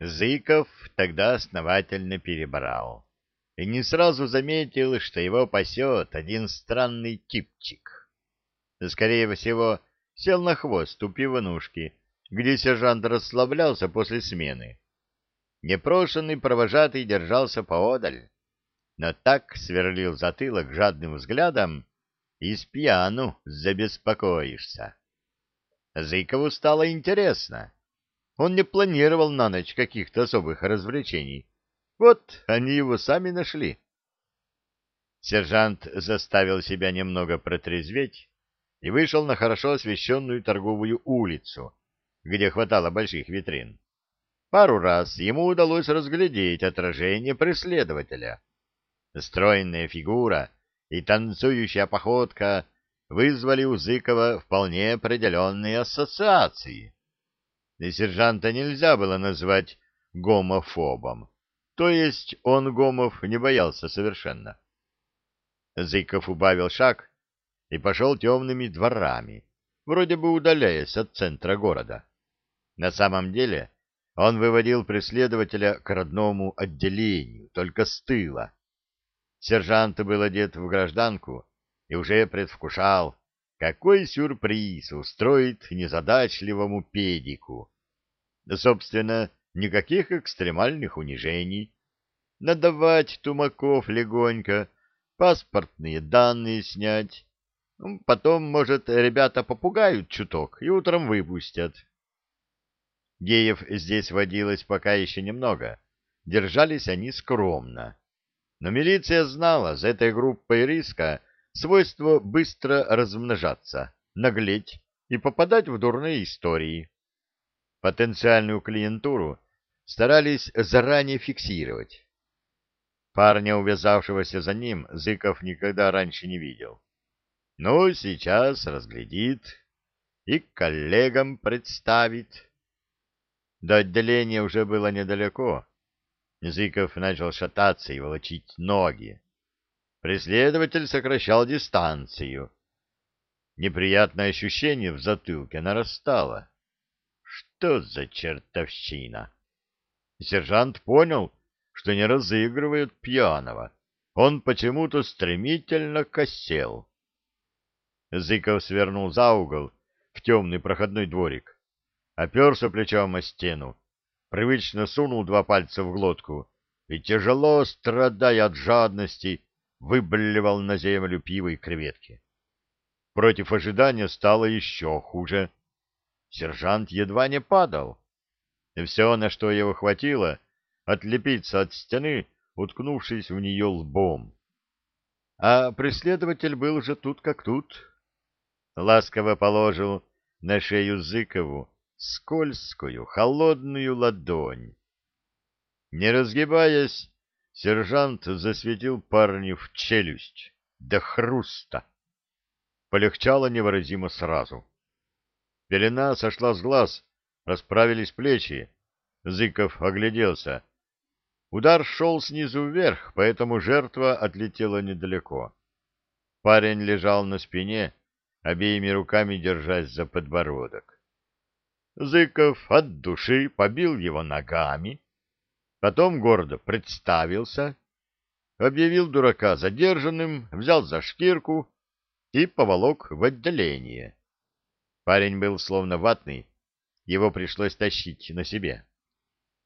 Зыков тогда основательно перебрал и не сразу заметил, что его пасет один странный типчик. Скорее всего, сел на хвост у пивонушки, где сержант расслаблялся после смены. Непрошенный провожатый держался поодаль, но так сверлил затылок жадным взглядом, и с пьяну забеспокоишься. Зыкову стало интересно. Он не планировал на ночь каких-то особых развлечений. Вот они его сами нашли. Сержант заставил себя немного протрезветь и вышел на хорошо освещенную торговую улицу, где хватало больших витрин. Пару раз ему удалось разглядеть отражение преследователя. Стройная фигура и танцующая походка вызвали у Зыкова вполне определенные ассоциации и сержанта нельзя было назвать гомофобом. То есть он гомов не боялся совершенно. Зыков убавил шаг и пошел темными дворами, вроде бы удаляясь от центра города. На самом деле он выводил преследователя к родному отделению, только с тыла. Сержант был одет в гражданку и уже предвкушал, какой сюрприз устроит незадачливому педику? Собственно, никаких экстремальных унижений. Надавать тумаков легонько, паспортные данные снять. Ну, потом, может, ребята попугают чуток и утром выпустят. Геев здесь водилось пока еще немного. Держались они скромно. Но милиция знала, за этой группой риска свойство быстро размножаться, наглеть и попадать в дурные истории. Потенциальную клиентуру старались заранее фиксировать. Парня, увязавшегося за ним, Зыков никогда раньше не видел. Ну, сейчас разглядит и коллегам представит. До отделения уже было недалеко. Зыков начал шататься и волочить ноги. Преследователь сокращал дистанцию. Неприятное ощущение в затылке нарастало. Что за чертовщина? Сержант понял, что не разыгрывают пьяного. Он почему-то стремительно косел. Зыков свернул за угол в темный проходной дворик, оперся плечом о стену, привычно сунул два пальца в глотку и, тяжело страдая от жадности, выблевал на землю пиво и креветки. Против ожидания стало еще хуже. Сержант едва не падал. И все, на что его хватило, отлепиться от стены, уткнувшись в нее лбом. А преследователь был же тут как тут. Ласково положил на шею Зыкову скользкую, холодную ладонь. Не разгибаясь, Сержант засветил парню в челюсть до хруста. Полегчало невыразимо сразу. Пелена сошла с глаз, расправились плечи. Зыков огляделся. Удар шел снизу вверх, поэтому жертва отлетела недалеко. Парень лежал на спине, обеими руками держась за подбородок. Зыков от души побил его ногами, Потом гордо представился, объявил дурака задержанным, взял за шкирку и поволок в отделение. Парень был словно ватный, его пришлось тащить на себе.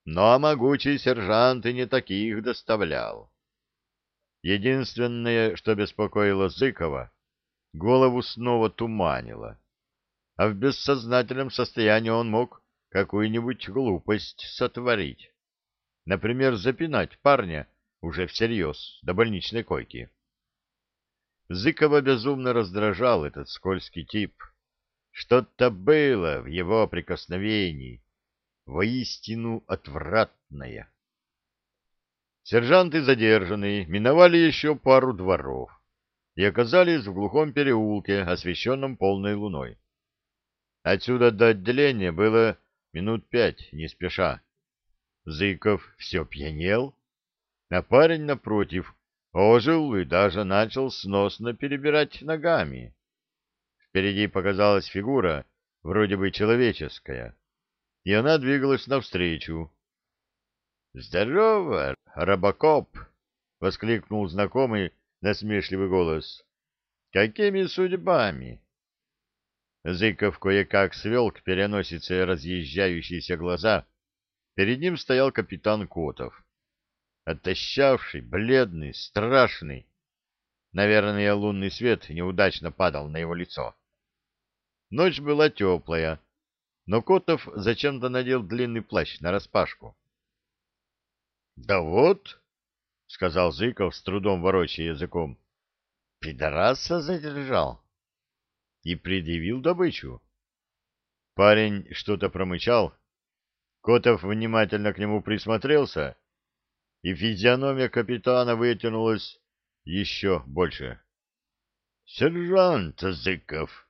Но могучий сержант и не таких доставлял. Единственное, что беспокоило Зыкова, голову снова туманило, а в бессознательном состоянии он мог какую-нибудь глупость сотворить. Например, запинать парня уже всерьез до больничной койки. Зыкова безумно раздражал этот скользкий тип. Что-то было в его прикосновении, воистину отвратное. Сержанты задержанные миновали еще пару дворов и оказались в глухом переулке, освещенном полной луной. Отсюда до отделения было минут пять, не спеша. Зыков все пьянел, а парень, напротив, ожил и даже начал сносно перебирать ногами. Впереди показалась фигура, вроде бы человеческая, и она двигалась навстречу. — Здорово, Робокоп! — воскликнул знакомый насмешливый голос. — Какими судьбами? Зыков кое-как свел к переносице разъезжающиеся глаза. Перед ним стоял капитан Котов. Отощавший, бледный, страшный. Наверное, лунный свет неудачно падал на его лицо. Ночь была теплая, но Котов зачем-то надел длинный плащ нараспашку. — Да вот, — сказал Зыков, с трудом ворочая языком, — пидораса задержал и предъявил добычу. Парень что-то промычал. Котов внимательно к нему присмотрелся, и физиономия капитана вытянулась еще больше. — Сержант Зыков. —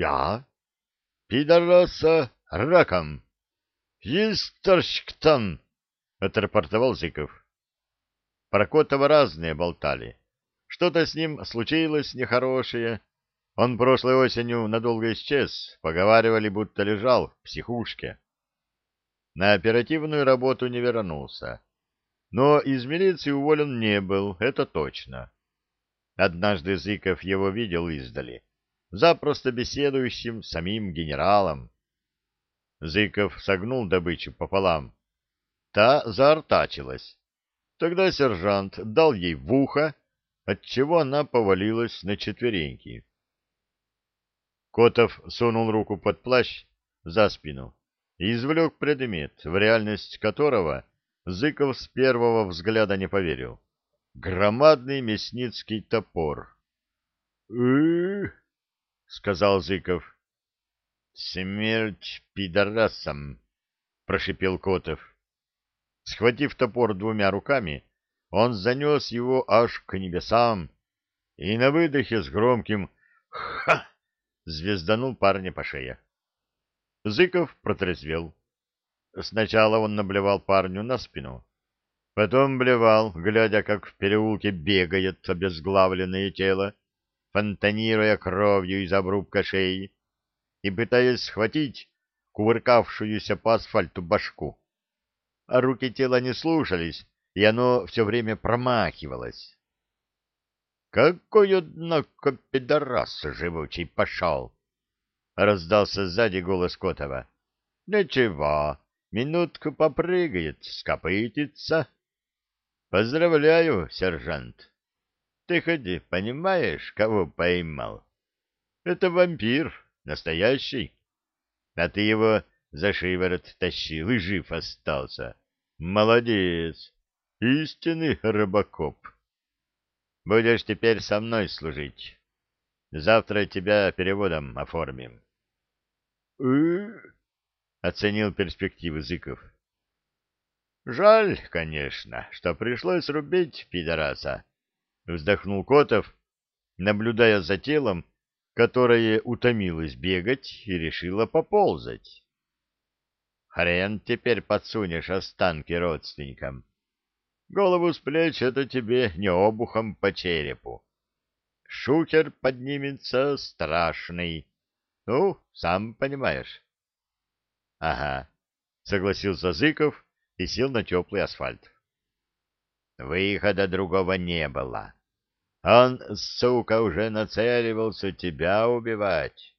Я? — Пидораса раком. — Исторщктан! — отрапортовал Зыков. Про Котова разные болтали. Что-то с ним случилось нехорошее, он прошлой осенью надолго исчез, поговаривали, будто лежал в психушке. На оперативную работу не вернулся. Но из милиции уволен не был, это точно. Однажды Зыков его видел издали, запросто беседующим с самим генералом. Зыков согнул добычу пополам. Та заортачилась. Тогда сержант дал ей в ухо, отчего она повалилась на четвереньки. Котов сунул руку под плащ за спину и извлек предмет, в реальность которого Зыков с первого взгляда не поверил. Громадный мясницкий топор. Сказал Зыков. «Смерть пидорасам!» — прошипел Котов. Схватив топор двумя руками, он занес его аж к небесам и на выдохе с громким «Ха!» звезданул парня по шее. Зыков протрезвел. Сначала он наблевал парню на спину, потом блевал, глядя, как в переулке бегает обезглавленное тело, фонтанируя кровью из обрубка шеи и пытаясь схватить кувыркавшуюся по асфальту башку. А руки тела не слушались, и оно все время промахивалось. Какой, однако, пидорас живучий пошел! — раздался сзади голос Котова. — Ничего, минутку попрыгает, скопытится. — Поздравляю, сержант. Ты хоть понимаешь, кого поймал? Это вампир, настоящий. А ты его за шиворот тащил и жив остался. Молодец, истинный рыбакоп. Будешь теперь со мной служить. Завтра тебя переводом оформим. — оценил перспективы Зыков. — Жаль, конечно, что пришлось рубить пидораса, — вздохнул Котов, наблюдая за телом, которое утомилось бегать и решило поползать. — Хрен теперь подсунешь останки родственникам. Голову с плеч — это тебе не обухом по черепу. Шухер поднимется страшный. Ну, сам понимаешь. — Ага, — согласился Зыков и сел на теплый асфальт. Выхода другого не было. Он, сука, уже нацеливался тебя убивать.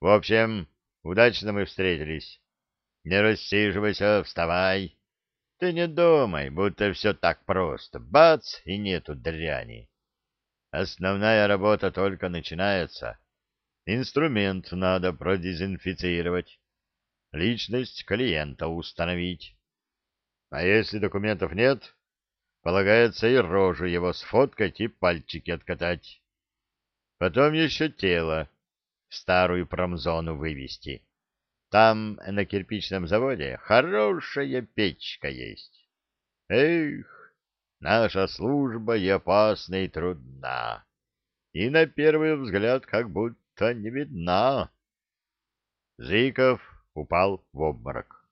В общем, удачно мы встретились. Не рассиживайся, вставай. Ты не думай, будто все так просто. Бац, и нету дряни. Основная работа только начинается. Инструмент надо продезинфицировать. Личность клиента установить. А если документов нет, полагается и рожу его сфоткать и пальчики откатать. Потом еще тело в старую промзону вывести там, на кирпичном заводе, хорошая печка есть. Эх, наша служба и опасна, и трудна, и на первый взгляд как будто не видна. Зыков упал в обморок.